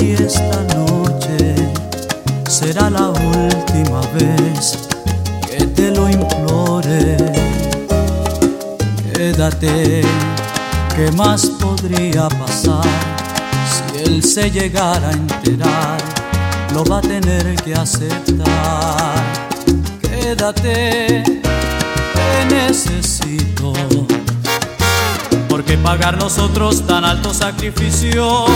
si esta noche será la última vez que te lo implore. Quédate, ¿qué más podría pasar? Si él se llegara a enterar, lo va a tener que aceptar. Quédate, te necesito. ¿Por qué pagar nosotros tan alto sacrificio?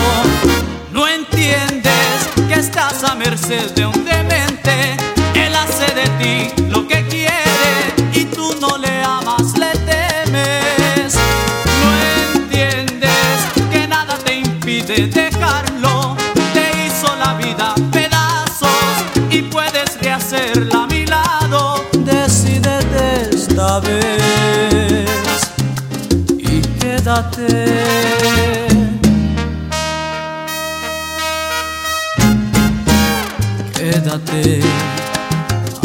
No entiendes que estás a merced de un demente. Él hace de ti lo que quiere y tú no le amas, le temes. No entiendes que nada te impide dejarlo. Te hizo la vida pedazos y puedes rehacerla a mi lado. Decídete esta vez y quédate. Quédate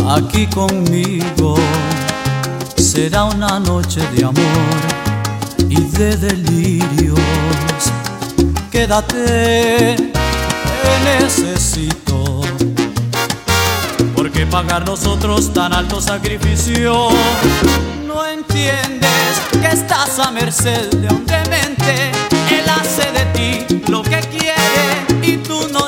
aquí conmigo. Será una noche de amor y de delirios. Quédate, te necesito. Porque pagar nosotros tan alto sacrificio? No entiendes que estás a merced de un demente. Él hace de ti lo que quiere y tú no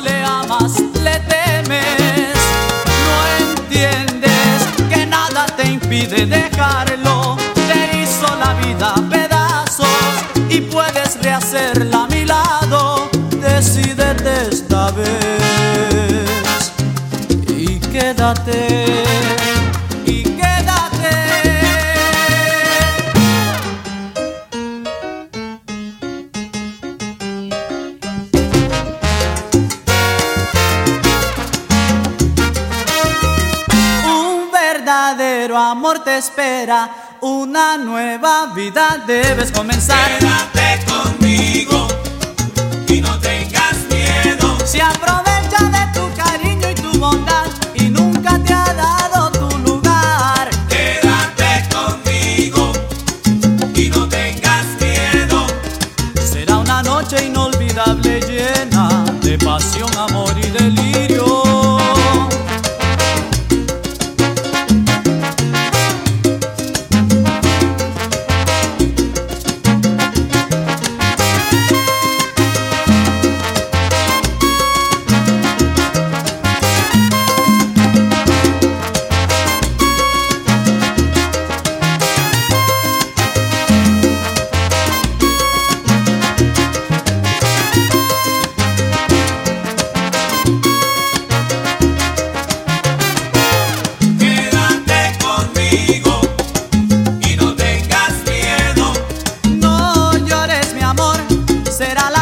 quédate. Y quédate. Un verdadero amor te espera, una nueva vida debes comenzar. Quédate conmigo. amor y delirio. será la